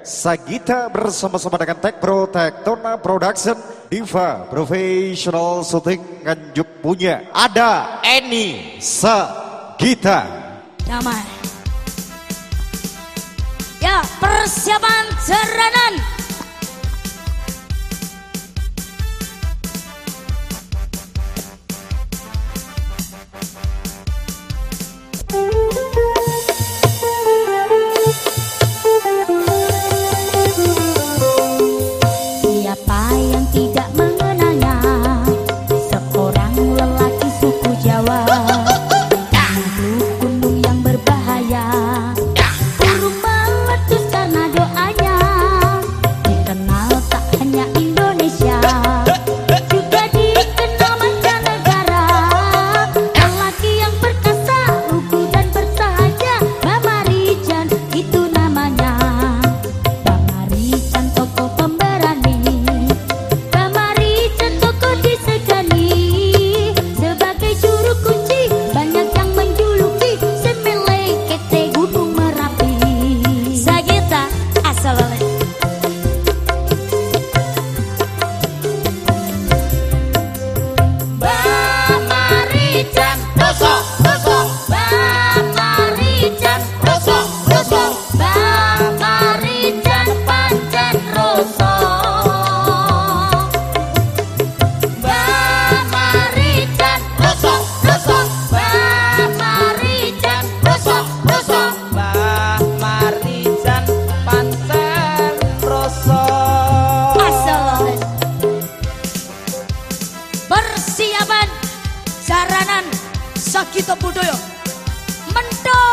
Sagita bersama-sama dengan Tech Pro Tektona Production Diva Professional Shooting Nganjuk punya. Ada Eni Sagita. Damai. Ya persiapan 啊 kahanan sakito budoyo mentok.